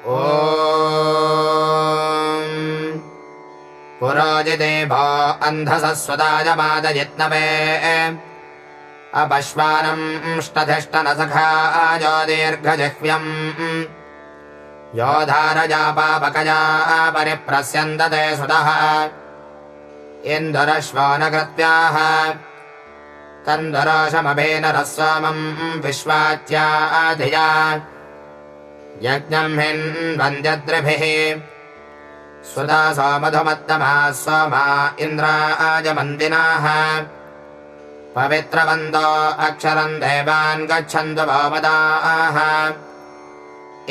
ओ पुरोजिते भो अन्धसस्वदायमादयित्नवे अपश्वानम् ष्टधिष्टनसखायो दीर्घजिह्व्यम् यो धारजापापकया परिप्रस्यन्दते सुतः इन्दुरश्वो न कृत्याः तन्दुरोषमभेनरस्वामम् विश्वाच्याधिया यज्ञम् हिन्वन्द्यद्रिभिः सुधा सोमधुमत्तमा सोमा इन्द्राजमन्दिनाः पवित्रवन्तो अक्षरम् देवान् गच्छन्तु भवदाः।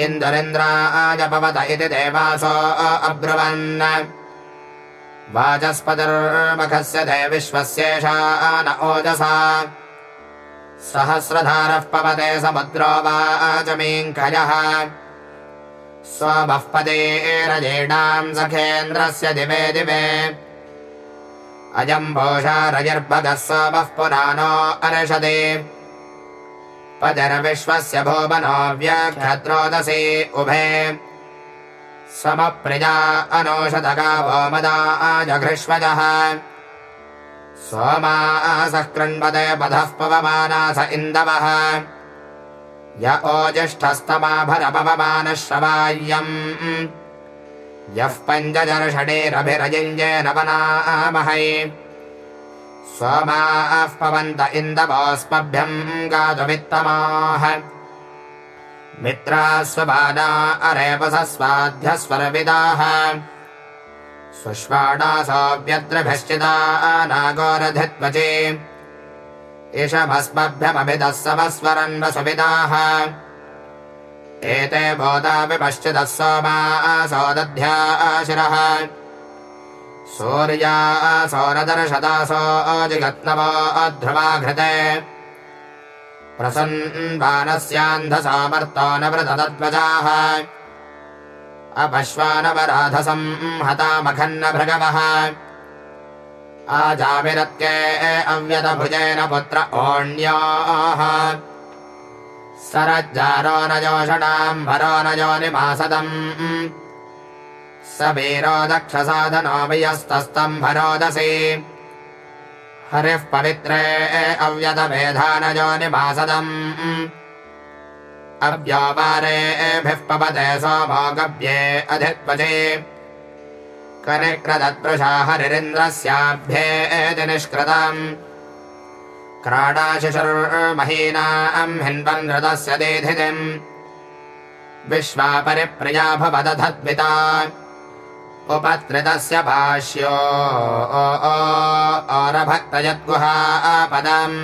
इन्दुरिन्द्राजपवत इति देवासो अब्रुवन्। वाचस्पतिर्मखस्य दे विश्वस्येषा न ओजसा सहस्रधारः पवते समुद्रो वाचमीङ्खयः स्वमः पदेरजेणाम् सखेन्द्रस्य दिवे दिवे। अजम् भोषारजिर्भगः सोमः पुराणो अर्षदे। पदरविश्वस्य भुवनो व्यघ्रोदसी उभे। समप्रिया अनौषधगावो मदा आजघृष्वजः सोमासः कृण्वदे पधः पवमानास इन्दवः। य ओजिष्ठस्तमाभरपवमानः श्रवाय्यम् यः पञ्चजर्षडेरभिरजिञ्जेन वनामहै। सोमाः पवन्त इन्दवोऽस्मभ्यम् गातुमित्तमाः मित्रा स्वबाना अरेपसस्वाध्यस्वरविदाः सुष्वाणासाव्यद्रभ्यश्चिदा नागोरधित्वचे इषभस्मभ्यमभिदः समस्वरन् वसुविदाः एते भोदापि पश्चिदः सोमासो दध्याशिरः सूर्यासो नदर्शदासो जिगत्नवो ध्रुवाघृते। प्रसन्वानस्यान्धसामर्तो न अपश्वानवराधसं हतामखन्न भृगवः आजाविरत्ये अव्यतभुजेन पुत्र ओण्याः। सरज्जारो न जोषणाम् भरो न योनिमासदम्। स वीरो दक्षसाधनो वियस्तस्तम् भरोदसी। हरिः पवित्रे अव्यतमेधानयोनिमासदम् अव्यापारेभिः पपते सोमो गव्ये अधित्वजे। कनिक्रदत्पृशा हरिरिन्द्रस्याभ्येति निष्कृतम् क्राडाशिशुर्महीनाम् हिन्वन् हृदस्य देधितिम् विश्वापरिप्रिया भवदधद्विता। उपत्रितस्य भाष्यो ओरभक्तयद्गुहापदम्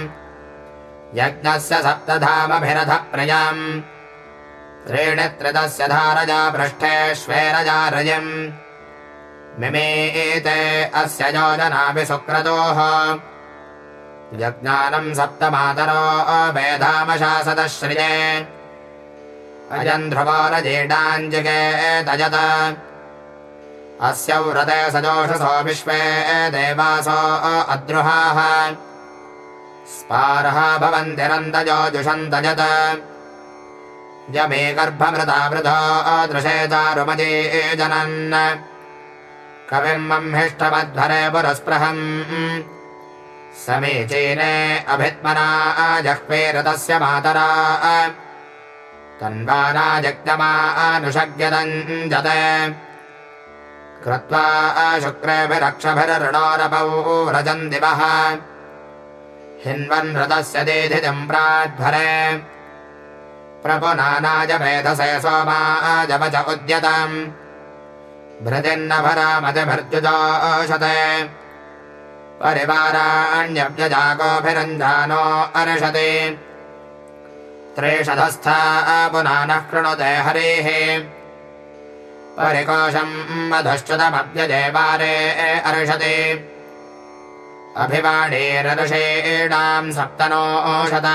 यज्ञस्य सप्तधामभिरथप्रयाम् त्रीणि त्रितस्य धारजा पृष्ठेष्वेरजा रजम् मिमेते अस्य योजनापि सुक्रतोः। यज्ञानम् सप्तमातरो वेधामशासदश्रिये अजम् ध्रुवोरजेडाञ्जिके तजत। अस्य व्रते सजोषसो विश्वे देवासो अद्रुहाः स्पारहा भवन्तिरन्तजो जुषन्तजत यमे गर्भमृता वृधो दृशे चारुमजे जनन्। कविम् मह्मिष्टमध्वरे पुरस्पृहम्। समीचीने अभित्मना जह्वे रतस्य मातरा। तन्वानाजग्यमानुषग्यदञ्जत कृत्वा शुक्रेभिरक्षभिरृणोरपौ रजन् दिवः उद्यतम्। भृतिन्नभरामतिभर्जुजोषते। परिवाराण्यव्यजागोभिरञ्जानो अर्षति। त्रिषधस्था पुनानः कृणुते हरेः। परिकोशम् मधुश्चतमभ्यजेवारे अर्षति अभिवाणीरऋषीणाम् सप्तनोषत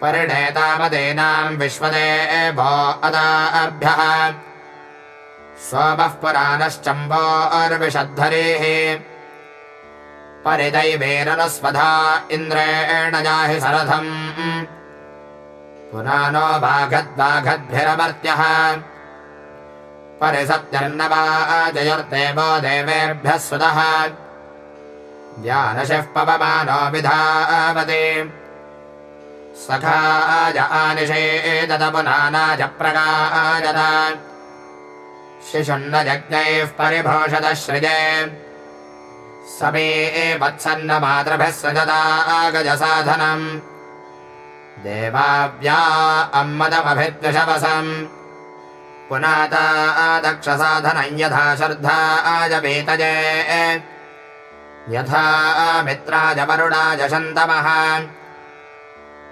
परिणेतामदीनाम् विश्वदे भो अदाभ्यः। सोमः पुराणश्चम्बो अर्विषद्धरेः। परिदैवेरनुस्वधा इन्द्रेण जाहि सरथम्। पुनानो वाघद्वाघद्भिरमर्त्यः परिसत्यर्नवा जयुर्देवो देवेभ्यः सुतः ज्ञानशः पवमानो विधावते सखाय आनिषे ददपुनानाय प्रगायत शिशुन्न यज्ञैः परिभोषदश्रिजे समे वत्सन्न मातृभिः सजदा गजसाधनम् देवाव्या अम्मदमभिद्विषवसम् पुनाता दक्षसाधनम् यथा श्रद्धाय वेतजे यथा मित्राय वरुणाय शन्तमः।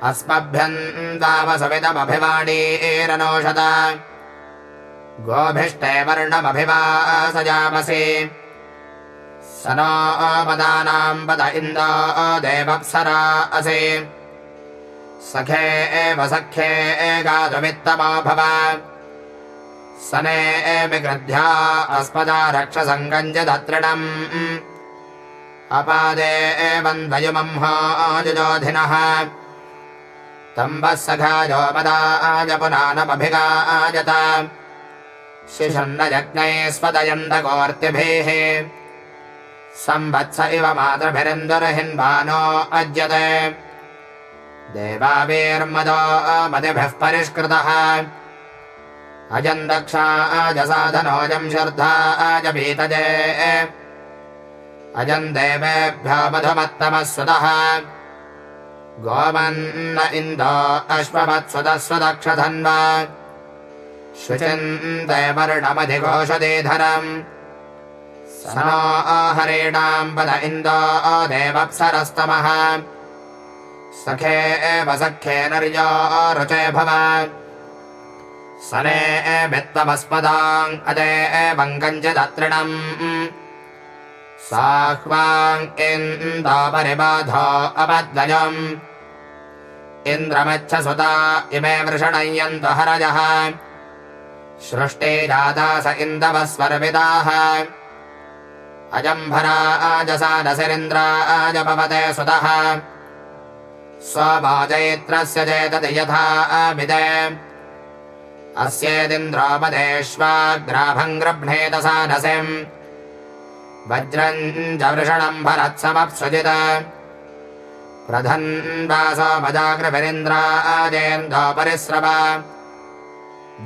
अस्मभ्यन्तावसवितमभिवाणीरनोषद गोभिष्टे वर्णमभिवासयामसि स नो पदानाम् पद इन्दो देवप्सरा असि सखे एव सख्ये गातुमित्तमो भव। स ने विगृध्या अस्मदा रक्षसङ्गञ्जदत्रिणम् अपादे पुनानमभिगायत शिशन्न यज्ञैः स्वदयन्तकोर्तिभिः संवत्स इव मातृभिरिन्दुर्हिन्वानो अज्यते। देवावीर्मदो मदिभिः परिष्कृतः। अजम् दक्षाजसाधनोऽजम् शर्धाज भीतजे अजम् देवेभ्यो मधुमत्तमः सुतः। गोमन्न इन्दो अश्वमत्सुतः स्वदक्षधन्व शुचिन्ते वर्णमधिघोषधीधरम्। स नो आहरेणाम् पद इन्दो देवप्सरस्तमः। सखे एव सख्ये नर्यो रुचे भव। स ने एभित्तमस्पदाम् अदे कञ्चिदत्रिणम् साह्वाम् इन्दो परिबाधो अबद्वयम् इन्द्रमच्छसुता इमे वृषणयन्तु हरजः। सृष्टे जादास इन्दवः स्वर्विदाः अजम्भरा आजसा नसिरिन्द्राजपवते सुतः। स्वभाजयित्रस्य चेतति यथा विदे अस्येदिन्द्रोपदेष्वाग्राभम् गृह्णेतसा नसिम् वज्रम् च वृषणम् भरत्समप्सुजित। प्रधन्वासोपजाग्रभिरिन्द्राजेन्दोपरिस्रव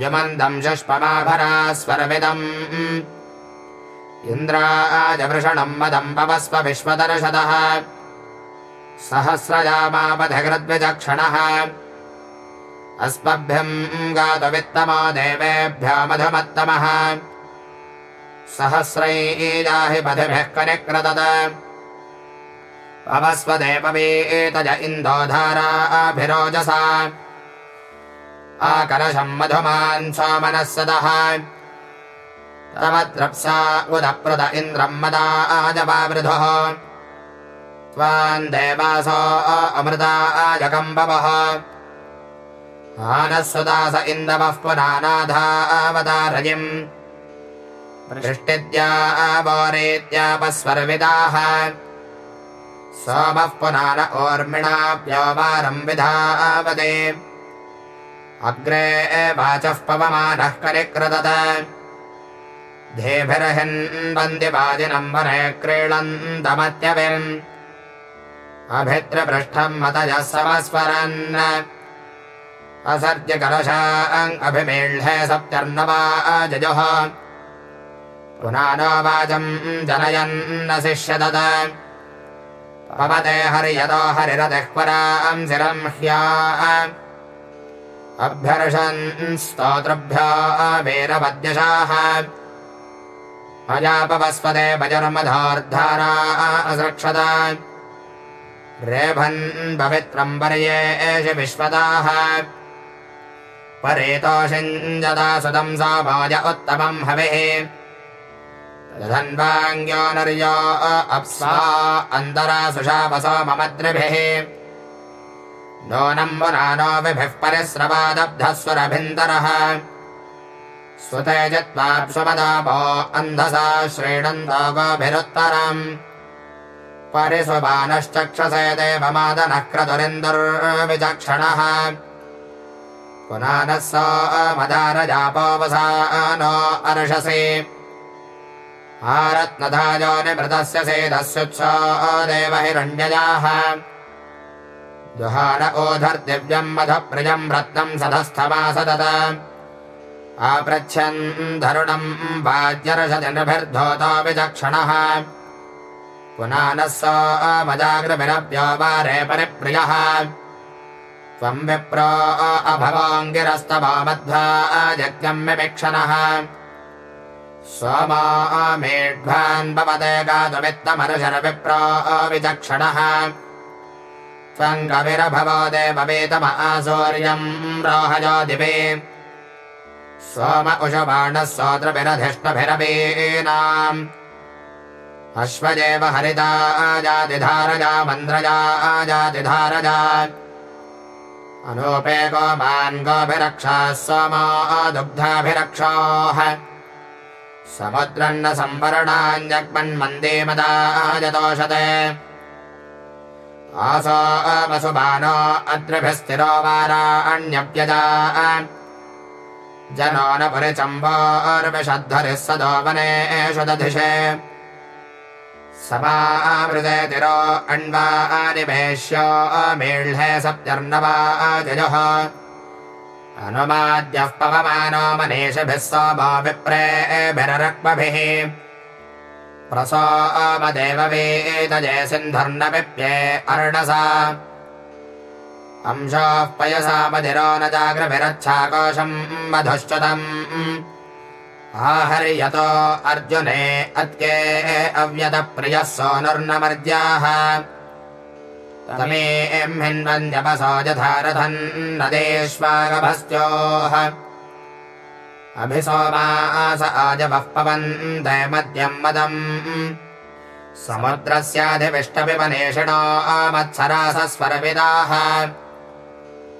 व्यमन्दम् शुष्पमाभरा स्वरविदम् इन्द्राजवृषणम् मदम् पवस्व विश्वदर्शदः सहस्रजामापधिकृद्विचक्षणः अस्मभ्यम् गातुवित्तमो देवेभ्यो मधुमत्तमः सहस्रैजाहि पथिभिः कनिक्रदत पवस्वदेववीतज इन्दोधाराभिरोजसा आकलशम् मधुमान् सोमनः सदः। तव द्रप्सा उदप्रद इन्द्रम् मदाजवावृधुः त्वाम् देवासो अमृताजकम्बवः आनः सुदास इन्दवः पुनानाधावतारजिम् पृष्टिद्या वोरेत्यापस्वर्विदाः सोमः पुनान ओर्मिणाप्योवारम् विधावदे अग्रे वाचः पवमानः करिक्रदत। धेभिर्हिन्वन्द्यवाजिनम् वने क्रीडन्तमत्यविम् अभित्रपृष्ठम् मतजः समस्वरन्। असर्ज्य कलशाम् अभिमीढ्य सप्तर्नवा जजुः वाचम् जनयन्न शिष्यदत पवते हरियतो हरिरतिः पराम् शिरम् ह्या। अभ्यर्षन् स्तोत्रभ्यो वीरपद्यशाः। अजापवस्पदे भजर्मधोर्धारा असृक्षत रेभन् पवित्रम् पर्ये एष विश्वदाः। परेतोषिञ्जदा सुतम् सामाज उत्तमम् हविः धन्वाङ्ग्यो नर्यो अप्स्वा अन्तरा सुषापसो ममद्रिभिः परिस्रवादब्धस्वरभिन्दरः। सुतेजत्वाप्सुमदापो अन्धसा श्रीणन्तो गोभिरुत्तरम्। परिस्वबानश्चक्षसे देवमादनः क्रतुरिन्दुर्विचक्षणः पुनानः स मदारजापोवसा नो अर्षसि आरत्नधाजो निमृतस्य सेदस्युत्स देव हिरण्यजाः दुहान ओधर्दिव्यम् मधप्रियम् रत्नम् सधस्थमासदत आपृच्छन् धरुणम् वाज्यर्षजनभिर्धोतो विचक्षणः पुनानः स मजाग्रभिरव्यो वारे परिप्रियः। त्वम् विप्रो अभवाङ्गिरस्तवामध्वा यज्ञम् विमिक्षणः सोमा मेढ्वान् भवते गातुमित्तमर्शरविप्रो विचक्षणः त्वम् कविरभवो देववेतमासूर्यम् रोहजो दिवे। सोम उषबाणः सोत्रभिरधिष्टभिरवीनाम् अश्वजेव हरिता जातिधारजा मन्द्रजा जातिधारजा। अनूपे गोमान् गोभिरक्षाः सोमा दुग्धाभिरक्षाः समुद्रन्न आसो वसुबानो अद्रिभिस्थिरो वाराण्यव्यजा। जनो न पुरिचम्बोर्विषद्धरिः सदो वनेषु दधिषे समामृते तिरो सप्तर्णवाजयोः अनुमाद्यः पवमानो मनीषिभिः सोमो विप्रेभिरक्मभिः प्रसोमदेववेदजे सिन्धर्नविप्ये अर्णसा। अंशोः पयसामधिरो न जाग्रभिरच्छाकोशम् मधुश्चतम् आहर्यतो अर्जुने अत्ये अव्यतप्रियः सोनुर्नमर्ज्याः तमेऽहिन्वन्द्यपसो यथा रथन् नदेष्वागभस्त्योः अभिसोमास आजवः पवन्ते मद्यम् मदम्। समुद्रस्याधिविष्टपिबनेषिणो मत्सरासस्वरविदाः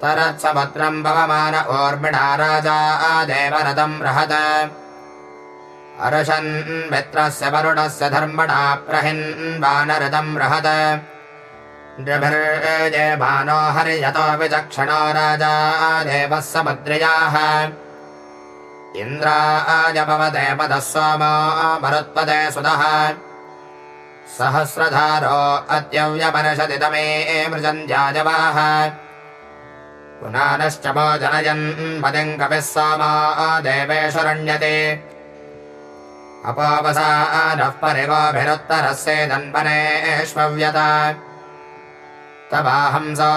तरत्समुद्रम् पवमान ओर्मिणा राजा देवरथम् रहत। अर्षन् मित्रस्य वरुणस्य धर्मणा प्रहिन् वानरथम् रहत विचक्षणो राजा देवः समुद्रयाः। इन्द्राजपवते पदः सोमो मरुत्पदे सुतः। सहस्रधारो अत्यव्यपनिषदि तमे मृजन्त्याजवाः। पुनानश्च भोजनयन् मदिम् कपिः सोमा देवेषुरण्यते अपोपसा नः परिगोभिरुत्तरस्येदन्वनेष्वव्यता तवाहंसो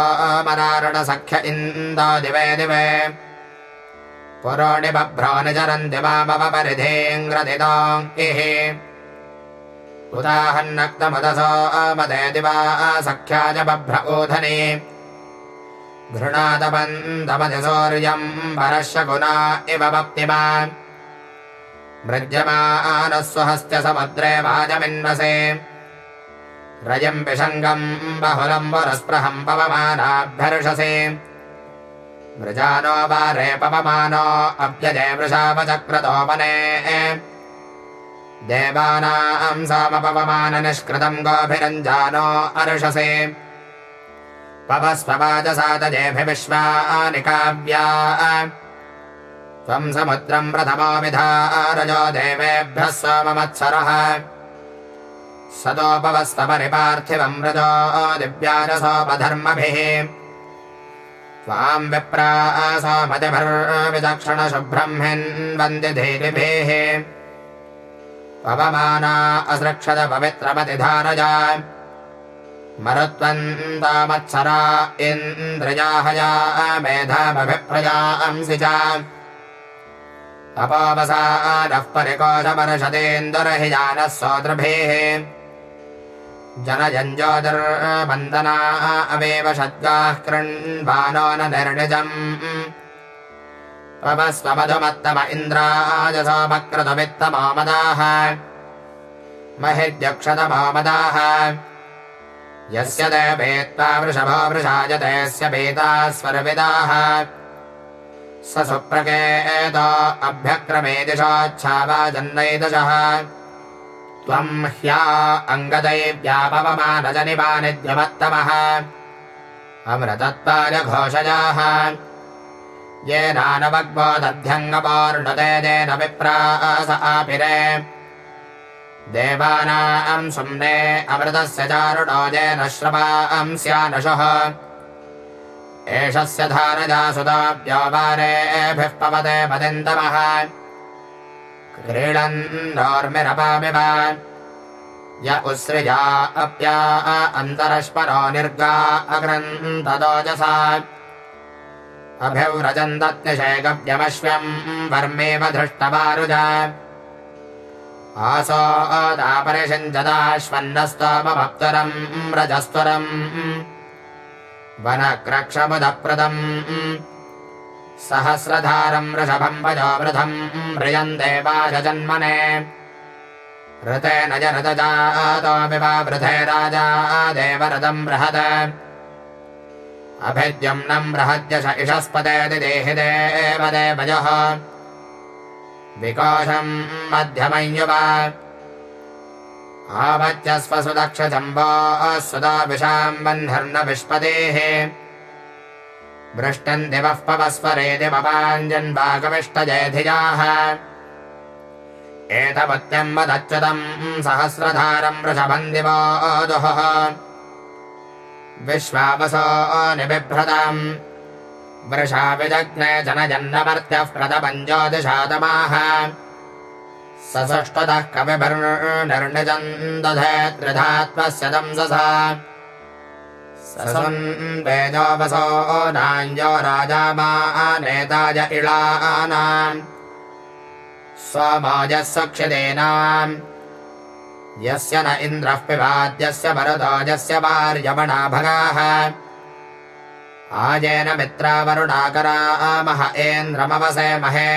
मरारुणसख्य इन्दो दिवे दिवे। पुरोणि बभ्रो निचरन्ति मामपरिधेङ्ग्रदिताम् इः उदाहन्नक्तमुदसो मदे दिवा सख्या च बभ्र ऊधने घृणातपन्तमतिसौर्यम् परश्य गुणा इव स्वहस्त्य समुद्रे वाजमिन्वसे रजम् विषङ्गम् बहुलम् वरस्पृहम् पवमानाभ्यर्षसे। मृजानो वारे पवमानो अभ्यजे वृषापचक्रतोपने देवानाम् सामपवमाननिष्कृतम् गोभिरञ्जानो अर्षसे। पवस्पवाजसातजेभिविश्वानि काव्या त्वम् समुद्रम् प्रथमो विधारजो देवेभ्यः सोममत्सरः सदोपवस्तपरिपार्थिवम् रजो दिव्याजसोपधर्मभिः। त्वाम् हिन्वन्दिधीरिभिः पवमाना असृक्षत पवित्रमतिधारजा। मरुत्वन्तामत्सरा इन्द्रजाहया मेधामभिप्रजांसि च अपोवसा नः परिकोशपर्षदेन्दुर्हि जानः सोदृभिः जनजञ्जोदर्वन्दना अवेव षड्गाः कृण्वानो न निर्णिजम्। पवस्वमधुमत्तम इन्द्राजसोमक्रतुमित्तमामदाः। महिर्यक्षतमामदाः यस्य देवेत्त्वा वृषभो वृषाजतेऽस्य पेताः स्वरविदाः। स सुप्रकेत अभ्यक्रमे दिशोच्छावाजन्नैदशः त्वम् ह्या अङ्गदैव्यापवमानजनिवानिद्यमत्तमः अमृतत्वाय घोषजाः येनानवग्बोदध्यङ्गपोर्णुते येन विप्रास आपिरे। देवानाम् सुम्ने अमृतस्य चारुणो येन श्रवांस्यानशः एषस्य धारजा सुताभ्योपारेभिः पवते पदिन्दमः क्रीडन्नोर्मिरपामिव य उस्रिजा अप्या अन्तरश्परो निर्गा अग्रन्तदोजसा अभिव्रजन्तत्यशैकव्यमश्वम् वर्मेव धृष्टवारुजा। आसो दापरिषञ्जदाश्वन्नस्तमभक्तरम् रजस्त्वरम् वनक्रक्षमुदप्रदम् सहस्रधारम् वृषभम् भजो वृथम् म्रियम् देवाजन्मने वा वृथे राजा देवरथम् बृहद। अभिद्युम्नम् देवदेवजः विकोशम् मध्यमञ्युवा आवत्यस्व सुदक्षजम्बो सुदा विशाम् बह्नर्न विष्पतेः वृष्टम् दिवः पवस्वरेति पपाञ्जन्वागविष्टजेधिजाः एतवत्यम् वदच्युतम् सहस्रधारम् विश्वावसो निबिभ्रतम्। वृषाविजग्ने जनजन्नमर्त्यः प्रतपञ्चोदिशातमाः सषष्टतः कविभिर्निर्निजम् दधे त्रिधात्मस्य दंससा ससुन्वेजोऽवसो नाञ्जो राजा मा नेताय इळानाम् स्वमाजः यस्य न इन्द्रः पिबाद्यस्य भरदाजस्य वार्यमणाभगाः। आजेन मित्रावरुणाकरामह एन्द्रमवसे महे।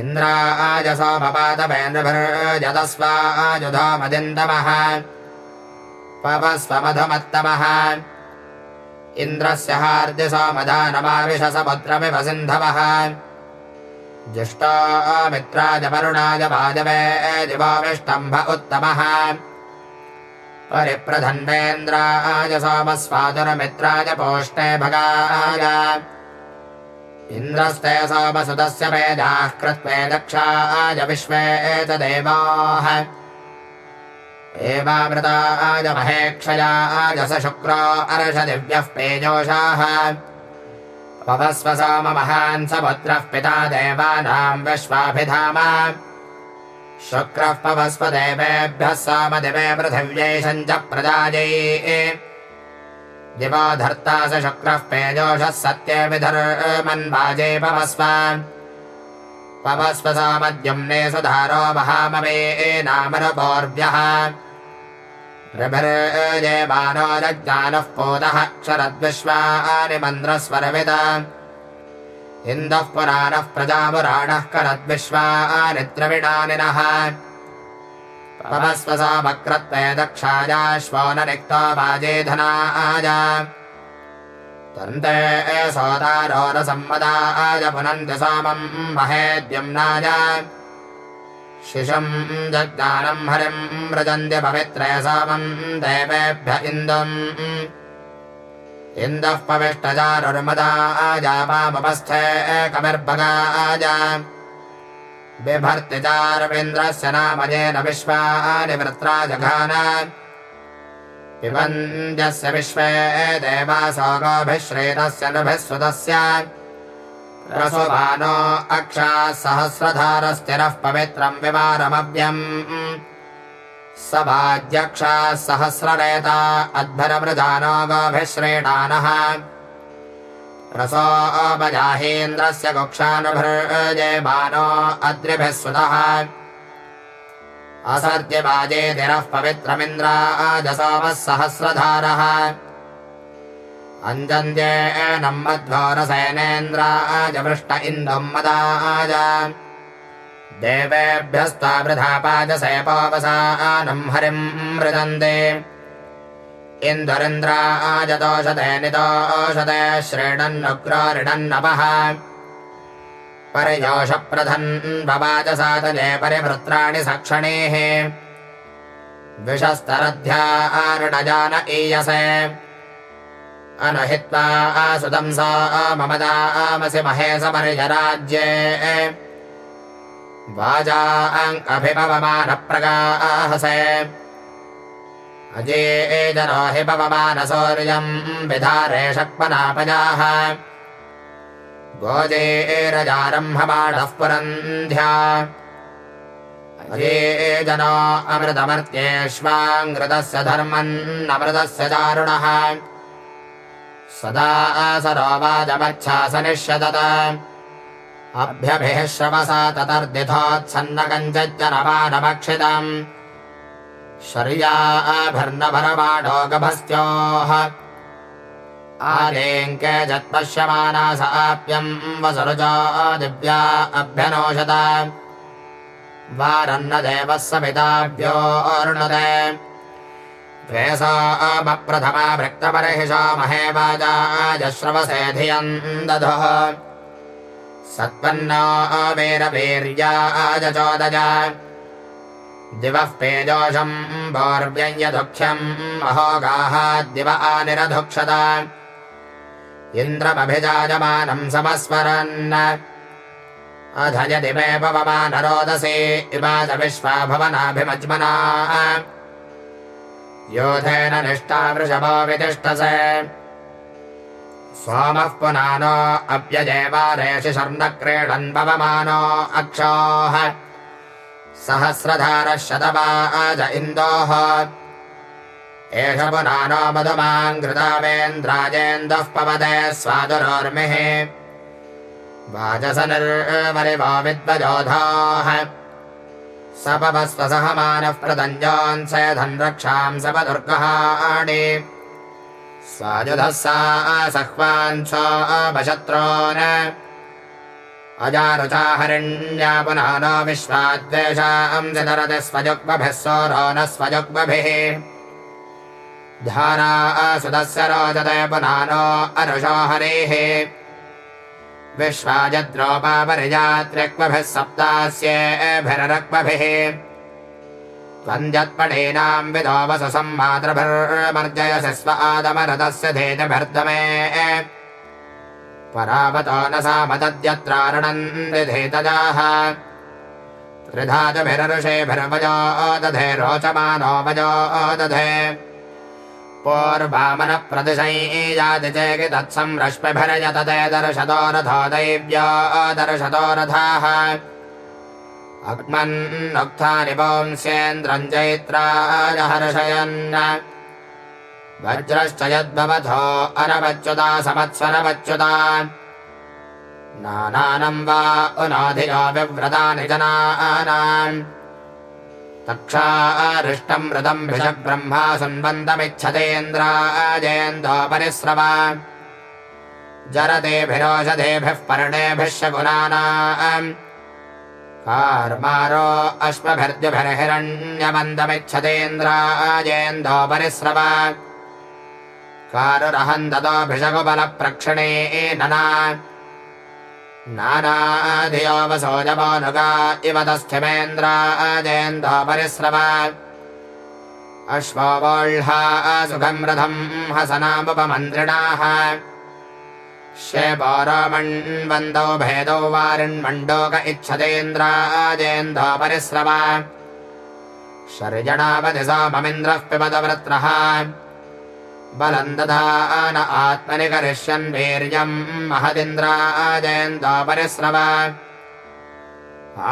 इन्द्राजसोमपादवेन्द्रभिर्जतस्वाजुधामदिन्दमः पवस्वमधुमत्तमः इन्द्रस्य हार्दिसोमधानमाविशसपुत्रमिव सिन्धवः। जिष्टामित्राय वरुणाय वाजवे दिवाविष्टम्भ उत्तमः। परिप्रधन्वेन्द्राय सोमस्वादुरमित्राय पोष्णे भगाय। इन्द्रस्ते सोमसुतस्य वेदाः कृत्वे दक्षाय विश्वे च देवाः एवामृताय महेक्षयाय स शुक्रो अर्षदिव्यः पेजोषाः। पवस्व सोम महान् सपुत्रः पिता देवानाम् विश्वाभिधाम। शुक्रः पवस्व देवेभ्यः सोमदिवे पृथिव्यै च प्रजायै। दिवो धर्ता स शुक्रः पेजोषः सत्ये विधर्मन्वाजे पवस्व। पवस्व सोमद्युम्ने सुधारो महामवे नामरपोर्व्यः जज्ञानः पोदः क्षरद्विश्वानि मन्द्रस्वरविद इन्दः पुराणः प्रजापुराणः करद्विश्वानि द्रविणानिनः पवस्वसामक्रत्वे दक्षायाश्वो न रिक्तो वाजेधनाय। तन्ते सोदारो न सम्मदाय पुनन्ति सोमम् महेद्युम्नाय शिशुम् जज्ञानम् हरिम् व्रजन्त्य पवित्रय सोमम् देवेभ्य इन्दुम्। इन्दः पविष्टजारुर्मदाजापामुपस्थे कविर्भगाज बिभर्ति चारविन्द्रस्य नामजेन विश्वानि वृत्रा जघान। पिबन्ध्यस्य विश्वे देवासो गोभिः श्रेतस्य नभिः सुतस्य रसुभानो अक्षाः सहस्रधारस्तिरः पवित्रम् विवारमव्यम्। सभाध्यक्षाः सहस्ररेता अध्वरमृजानो गोभिश्रेणानः रसोपजाहीन्द्रस्य कुक्षानुभृजयमानो अद्रिभिः सुतः। असर्द्यवाजेतिरः पवित्रमिन्द्राजसोमः सहस्रधारः अञ्जन्त्येनम् मध्वोरसेनेन्द्राजवृष्ट इन्दम् मदाज। देवेभ्यस्तावृधापाजसेपोऽवसानम् हरिम् मृदन्ते इन्दुरिन्द्राजदोषते निदोषते श्रेणन्नुग्रो ऋणन्नपः परिजोषप्रधन् भवाजसातले परिवृत्राणि सक्षणेः। विशस्तरध्या अरुणजान ईयसे। अनुहित्वा सुदंसा ममदामसि महेशमर्यराज्ये वाजा अभिपवमानप्रगाहसे अजे जनो हि पवमानसौर्यम् विधारे शक्पनापजाः गोजेरजारम्भमाणः पुरन्ध्या। अजे जनो अमृतमर्त्येष्वाङ्कृतस्य धर्मन्नमृतस्य चारुणः सदा सरो वाजमच्छासनिष्यदत अभ्यभिः श्रवसा ततर्दिथोत्सन्नकञ्चज्जनपानभक्षितम् शर्याभर्नभरमाणोगभस्त्योः आलेङ्के जत्पश्यमाना स आप्यम् वसरुजा दिव्या अभ्यनोषत। वारन्न देवः समिताभ्यो अर्णुते द्वेषामप्रथमा भृक्तपरिहिषा महे वाजाजश्रवसे धियम् दधः सत्पन्ना वीरवीर्याजचोदज दिवः पेजोषम् पौर्व्यञ्यदुःख्यम् अहोगाहाद्दिव आनिरधुक्षत। इन्द्रमभिजायमानम् समस्मरन् अध यदि मे पवमानरोदसे इमाद विश्वा भवनाभिमज्मना योधेन निष्ठा वृषभो वितिष्ठसे। सोमः पुनानो अव्यजेवारेषि शर्णक्रीडन् पवमानो अक्षोः। सहस्रधारः शतवाज इन्दोः। एष पुनानो मधुमाङ्कृतावेन्द्राजेन्दः पवदे स्वादुरोर्मिः। वाजसनिर्वरिवो विद्वजोधाः। सपवस्वसह रक्षा सप धन्रक्षांसपदुर्गहाणि स्वायुधः सा सह्वान्सोपशत्रोन् अजारुचा हरिण्या पुनः नो विश्वाद्वेषांसि धरति स्वजुग्मभिः सोरो न स्वजुग्मभिः धारा सुदस्य रोचते पुनः नो अरुषो हरेः। विश्वाजद्रोपापरिजात्र्यक्मभिः सप्तास्येभिरक्मभिः त्वञ्जत्पणीनाम् विदो वसु सम्मातृभिर्मर्जयसि स्व आदमरथस्य धेतभिर्दमे। परावतो न सा मदद्यत्रारणम् विधेतजाः त्रिधातुभिरऋषेभिर्वजो दधे रोचमानो वजो दधे पूर्वामनः प्रदिशैयाति चेकि तत्सं रश्मिभिरयतते दर्शतो रथो रथाः अग्मन्नुक्तानि पुंस्येन्द्रम् चैत्राय हर्षयन् वज्रश्च यद्भवथो अनवच्युता समत्स्वनवच्युता नानानम् वा उनाधियो विव्रतानि जनानाम् तक्षारिष्टम् मृतम् भिषब्रह्मा सुन्वन्तमिच्छतेन्द्राजेन्दोपरिस्रव जरतेभिरोषधेभिः पर्णेभिः शकुनानाम्। कार्मारो अश्वभिर्द्युभिर्हिरण्यमन्दमिच्छतेन्द्राजेन्दोपरिस्रव कारुरहन्दतोऽभिषकुबलप्रक्षिणे नना नानाधियोऽवसोजमानुगा इव तस्थिमेन्द्राजेन्द्रो परिस्रव अश्वोल्हा सुखम् रथम् हसनामुपमन्त्रिणाः शेपोरोमण्वन्दौ भेदौ वारिण्मण्डोक इच्छतेन्द्राजेन्द्रो परिस्रव शर्जणापति सोममिन्द्रः पिबदवृत्रः बलम् दधान आत्मनि करिष्यन् वीर्यम् महदिन्द्राजेन्दोपरिस्रव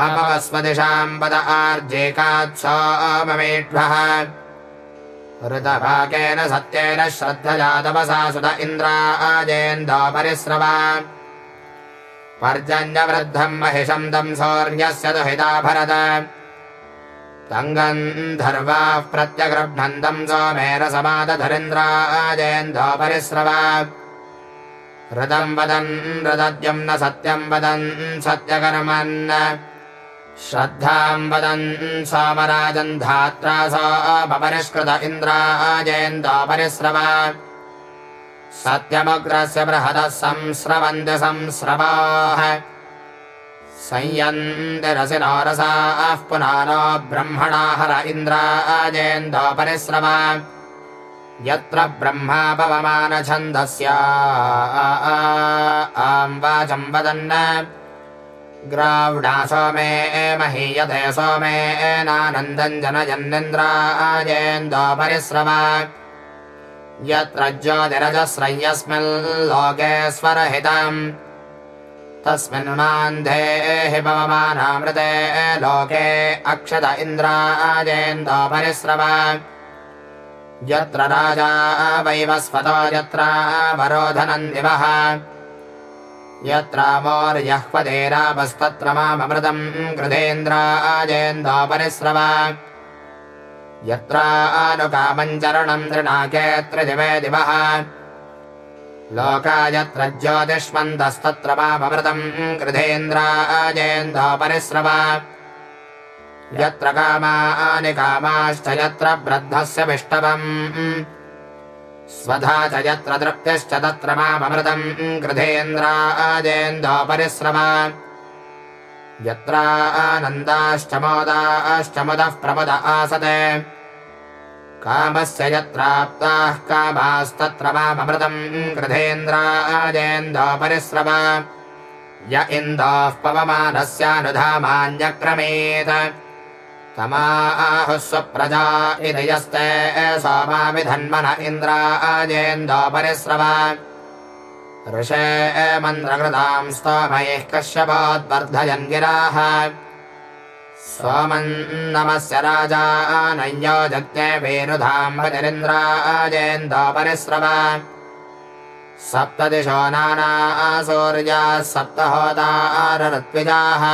आपवस्वदिशाम् पद आर्जेकात्सोममेढ्वः ऋतभागेन सत्येन श्रद्धया तपसा सुत इन्द्राजेन्दोपरिस्रव पर्जन्यवृद्धम् महिषम् दम् सौर्यस्य दुहिता भरत तङ्गन्धर्वाः प्रत्यगृह्णन्तम् सोमेरसमादधरिन्द्राजेन्दोपरिस्रव ऋतम् वदन् ऋतद्यम् न सत्यम् वदन् सत्यकर्मन्। श्रद्धाम् वदन् सोमराजन् धात्रा सोपरिष्कृत इन्द्राजेन्दोपरिस्रव सत्यमुग्रस्य बृहदः संस्रवन्ति संस्रवाः संयन्तिरसि नोरसाः पुनानो ब्रह्मणा हर इन्द्राजेन्दोपरिस्रव यत्र ब्रह्मा पवमानछन्दस्य आम् वाचं ग्राव्णा सोमे महीयते सोमे एनानन्दम् जनयन्निन्द्राजेन्दो परिश्रव यत्र ज्योतिरजस्रय्यस्मिल्लोके स्वरहितम् तस्मिन्मान्धे पवमानामृते अक्षत इन्द्राजेन्दो परिश्रव यत्र राजा वैवस्वतो यत्र वरोधनन्दिवः यत्र मौर्यह्वदेरापस्तत्र मामृतम् कृधेन्द्राजेन्दोपरिस्रव यत्रानुकामञ्चरणम् तृणाकेऽत्र दिवे दिवः लोका यत्र ज्योतिष्मन्तस्तत्र मामृतम् कृधेन्द्राजेन्दोपरिस्रव यत्र कामानि कामाश्च यत्र वृद्धस्य विष्टवम्। स्वधा च यत्र तृप्तिश्च तत्र मामृतम् कृधेन्द्राजेन्दोपरिश्रव यत्र आनन्दाश्च मोदाश्च मुदः प्रमुद आसते कामस्य यत्राप्ताः कामास्तत्र मामृतम् कृधेन्द्राजेन्दोपरिश्रव य इन्दोः पवमानस्यानुधामान्यक्रमेत्। तमाहुस्वप्रजा इदयस्ते सोमाविधन्मन इन्द्राजेन्दोपरिस्रव ऋषे मन्त्रकृताम् स्तोमैः कश्यपोद्वर्धयन् गिराः सोमन्नमस्य राजा नञ्यो जज्ञे वेरुधाम् भजरिन्द्राजेन्दोपरिस्रव सप्तदिशो नाना सूर्याः सप्तहोतारऋत्विजाः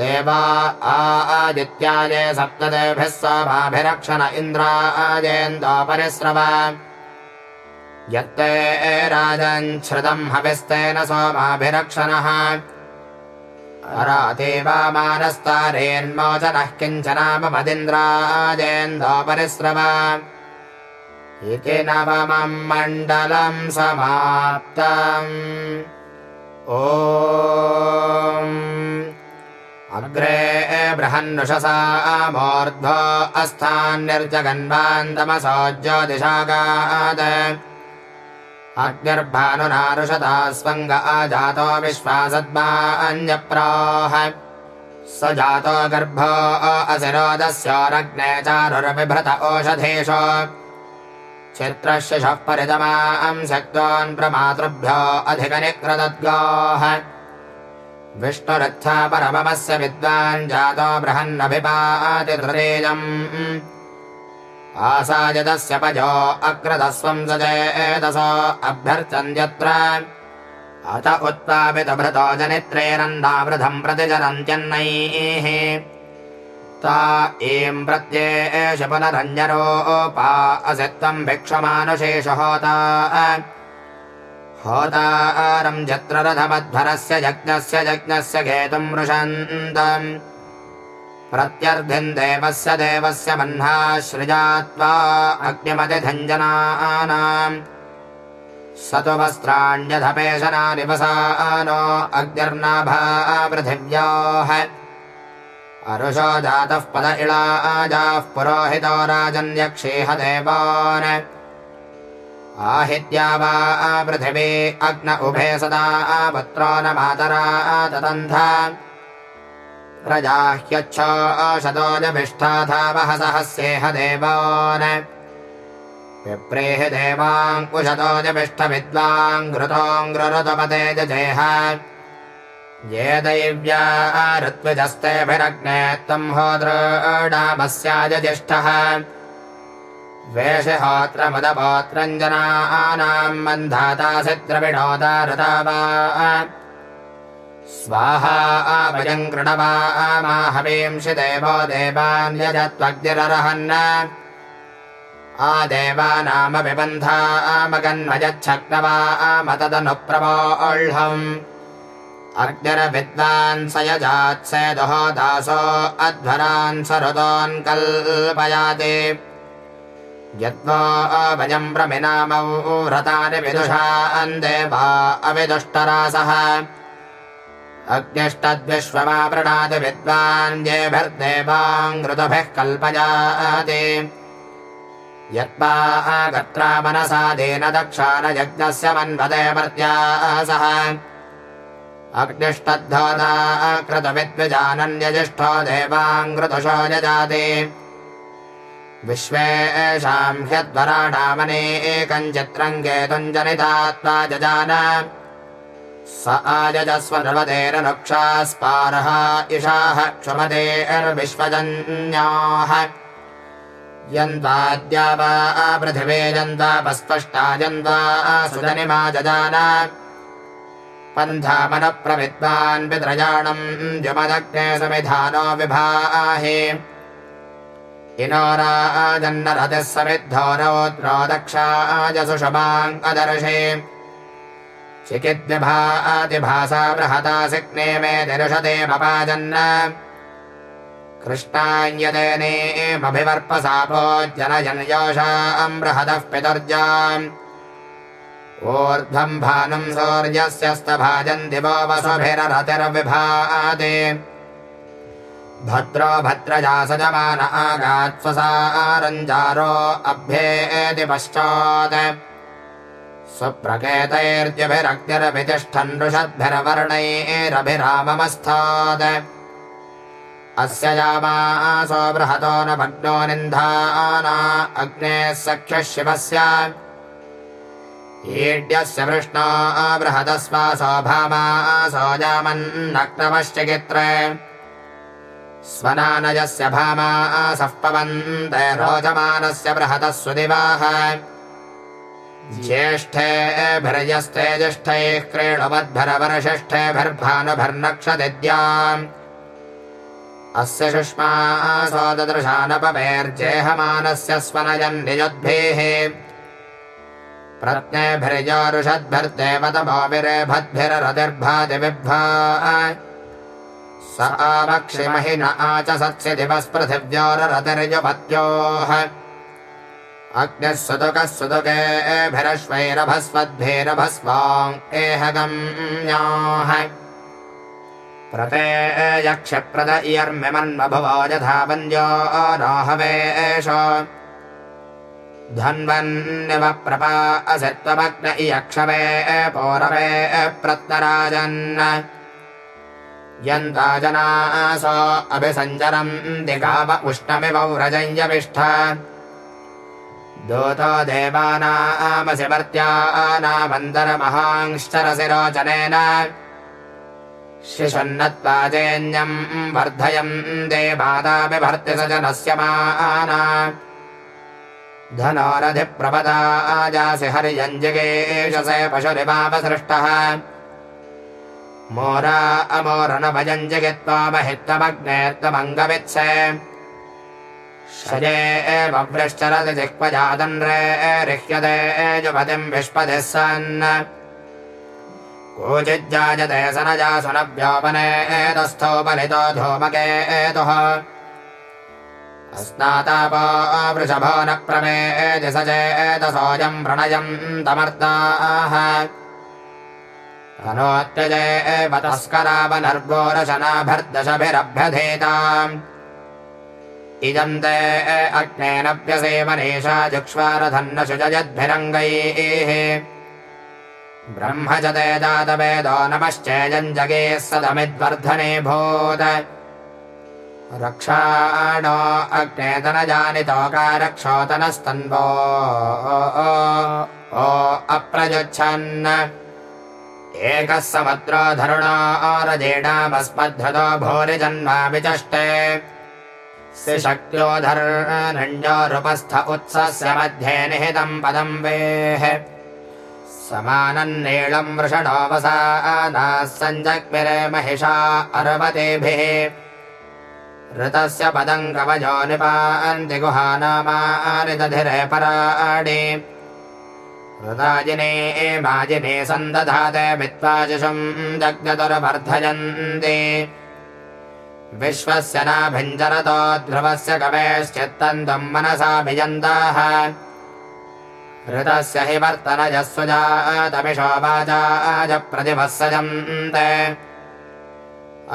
देवा आदित्याये सप्तदेभिः सोमाभिरक्षण इन्द्राजेन्दोपरिस्रव यत्ते राजञ्छ्रुतम् हविस्तेन सोमाभिरक्षणः अरातीवामानस्तारेन्मोचनः किञ्चनाममदिन्द्राजेन्दोपरिस्रव इति नवमम् मण्डलम् समाप्तम्। ओ अग्रे बृहन्नुषसा मूर्ध्वो अस्थान्निर्जगन्वान्दमसो ज्योतिषागात् अग्निर्भानुनारुषता स्वङ्ग अजातो विश्वासद्मा अन्यप्राह। स जातो गर्भो असिरोदस्योरग्ने चारुर्बिभृत ओषधेषु चित्रशिशः परितमाम् शक्तोन् प्रमातृभ्यो अधिकनिक्रदद्गाः। विष्णुरक्षा परममस्य विद्वान् जातो बृहन्नभिपाति धृतेजम् आसायदस्य पजो अक्रदस्वम् सचेतसो अभ्यर्चन्त्यत्र अत उत्पापितभृतो जनित्रेरन्नावृधम् प्रतिजनन्त्यन्नैः ता एम् प्रत्येष पुनरञ्जरोपा असि त्वम् भिक्षमानुशेष होता। होतारम् जत्र रथमध्वरस्य यज्ञस्य यज्ञस्य घेतुम् मृषन्तम् प्रत्यर्थिम् देवस्य देवस्य मह्नाश्रिजात्वा अग्निमतिधञ्जनानाम्। स तु वस्त्राण्यधपेशनानिवसानो अग्निर्नाभा पृथिव्याः। अरुषो जातः पद इळाजाः पुरोहितो राजन्यक्षेह देवान् आहित्या वा पृथिवी अग्न उभे सदा पुत्रो न मातरा ततन्थ प्रजाह्यच्छोषतोजभिष्ठाथावह सहस्येह देवान्। विप्रेह देवाङ्कुशतोजभिष्ठविद्वाङ्घृतोऽङ्घ्रुतपते जजेह। ये दैव्या ऋत्विजस्तेभिरग्ने त्वम् होद्रडामस्याजज्येष्ठः वेषहोत्रमुदपोत्रञ्जनानाम् मन्धातासिद्रविणोदा ऋता वा स्वाहा आवयम् कृणवा माहवींषि देवो देवान्यजत्वग्निरर्हन् आदेवानामपि बन्धा आमगन्मयच्छक्नवा आमतदनुप्रवोऽह्लम् अग्निरविद्वान् स यजात्सेदुहो दासो अध्वरान् कल्पयाति। यद्वा अभयम् प्रमिनामौ रतानि विदुषा अन्देवा अविदुष्टरासः अग्निष्टद्विश्वमावृणाति विद्वान् येभिर्देवाङ् ऋतुभिः कल्पयाति यत्पा आगत्रा मनसा देन दक्षानयज्ञस्य मन्वदे मर्त्यासः अग्निष्टद्धोदा कृतविद्विजानन्यजिष्ठो देवाङ्कृतुषो यजाति। विश्वेषाम् ह्यध्वराणामनेकम् चित्रम् केतुम् जनितात्मा स आयजस्वनवतेरनुक्षास्पारः इषाः क्षुमतेर्विश्वजन्याः यन्त्वाद्या वा पृथिवे जन्त्वापस्पष्टा जन्त्वा सुजनिमा जजान। पन्थामनप्रविद्वान् पितृजाणम् जुमदग्ने समिधानो विभाहे। समिद्धो रौद्रो दक्षाजसुषमाङ्गदर्शे चिकिद्विभातिभासा बृहता सिग्ने मे दिरुषते मपाजन्न। कृष्णायतेनेमभिवर्पसापो जनजनयोषाम् बृहदः पितुर्जाम्। ऊर्ध्वम् भानुम् सौर्यस्यस्तभाजन्ति वो वसुभिररतिर्विभाति भद्रो भद्रजा सजमान आगात्स्वसारञ्जारो अभ्येति पश्चात् स्वप्रकेतैर्यभिरग्निरभितिष्ठन् ऋषद्भिरवर्णैरभिराममस्थात् अस्य यामासो बृहतो न भग्नो निन्धाना अग्नेः सख्यः शिवस्य। ईड्यस्य वृष्णो बृहदस्मासो भामासो जामन्नक्नमश्चिकित्र स्वनानयस्य भामासः पवन्ते रोचमानस्य बृहतः सुदिवाः ज्येष्ठेभिर्यस्ते ज्येष्ठैः क्रीडुमद्भरवरषिष्ठेभिर्भानुभिर्नक्षदिद्याम् अस्य सुष्मासो ददृशानपवेर्जेहमानस्य स्वनयन्निजुद्भिः प्रत्नेभिर्योरुषद्भिर्देवतमोभिरेभद्भिररतिर्भातिविभ्वा स आवक्षिमहि न आच सत्स्य दिवस्पृथिव्योररतिर्युपत्योः अग्निः सुतुकः सुतुकेभिरश्वैरभस्वद्भिरभस्वाम् एहगम्याः प्रते यक्षप्रद इयर्मिमन्मभुवो यथा वन्द्यो राहवेश धन्वन्निव प्रपा असि त्वमग्न इयक्षवे पौरवे प्रत्नराजन्। यन्ता जनासो अभिसञ्जरम् दिगाव उष्णमिव व्रजञ्जविष्ठ दूतो देवानामसि मर्त्यानामन्तरमहांश्चरसि रोचनेन शिशुन्नत्वाजेन्यम् वर्धयम् देवादाभिभर्ति स जनस्य माना। धनोरधिप्रपदा आजासि हर्यञ्जगेशसे पशुरिवापसृष्टः मोरा अमोरनभजञ्जगित्वामहित्वमग्ने त्वमङ्गवित्से शये एव वृश्चरति जिह्वजातन्रे रिह्यते जुपतिम् विष्पतिः सन्। कोचिज्जायते स न जासु न व्योपने एतस्थो बलितो धूमके एतुः अस्नातापो वृषभो न प्रमेति स चेतसोऽयम् प्रणयम् तमर्ताः अनोत्यजे एव तस्करावनर्गोरशनाभर्दशभिरभ्यधेताम् इजन्ते अग्नेन व्यसेवनेषा जुक्ष्वारधन्न शुजयद्भिरङ्गैः ब्रह्म च ते जातवेदो नमश्चेजञ्जगे सदमिद्वर्धने भूत्। रक्षाणो अग्नेतनजानितोकारक्षोतनस्तन्वो ओ अप्रयुच्छन्। एकः समुद्रो धरुणो रजेणामस्मद्धतो भूरिजन्मा विचष्टे शक्त्योधर्ण्योरुपस्थ उत्सस्य मध्ये निहितम् पदम् वेः। समानन्नीळम् वृषणोऽवसानाः सञ्जग्मिरे महिषा अर्वतेभिः। ऋतस्य पदम् कवजो निपान्ति गुहानामानि दधिरे पराणि। ऋताजिने माजिने सन्दधाते वित्वाजुषम् दग्धतुरवर्धयन्ति विश्वस्य नाभिञ्जरतो ध्रुवस्य कवेश्चित्तन्तम् मनसाभिजन्ताः ऋतस्य हि वर्तनजस्वजातमिषो वाजाज प्रतिभत्सजन्ते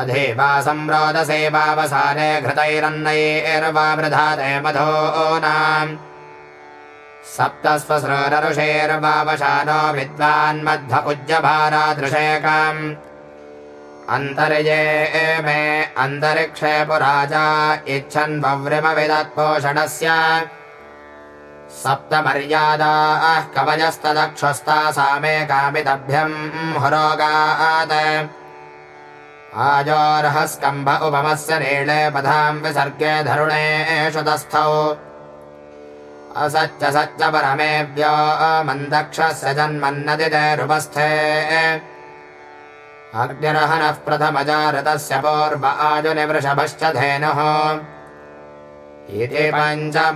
अधेवा संरोदसे वावसाने घृतैरन्नैर्वा वृधाते मधूनाम् सप्तस्वसृरऋषेर्वावशानो विद्वान्मध्व उज्जभारादृशेकम् अन्तर्ये एमे अंतरिक्षे पुराजा इच्छन् भव्रिमविदत्पोषणस्य सप्तमर्यादाः कवयस्तदक्षुस्तासामे कामितभ्यम् हुरोगात्। आजोर्हस्कम्भ उपमस्य नीले पथाम् विसर्गे धरुणेषु तस्थौ असच्च सच्च परमेव्यो मन्दक्षस्य जन्मन्नदिते रुपस्थे। अग्निरहनः प्रथमजारतस्य पूर्व आजुनिवृषभश्च धेनुः। इति पञ्चमोऽध्यायः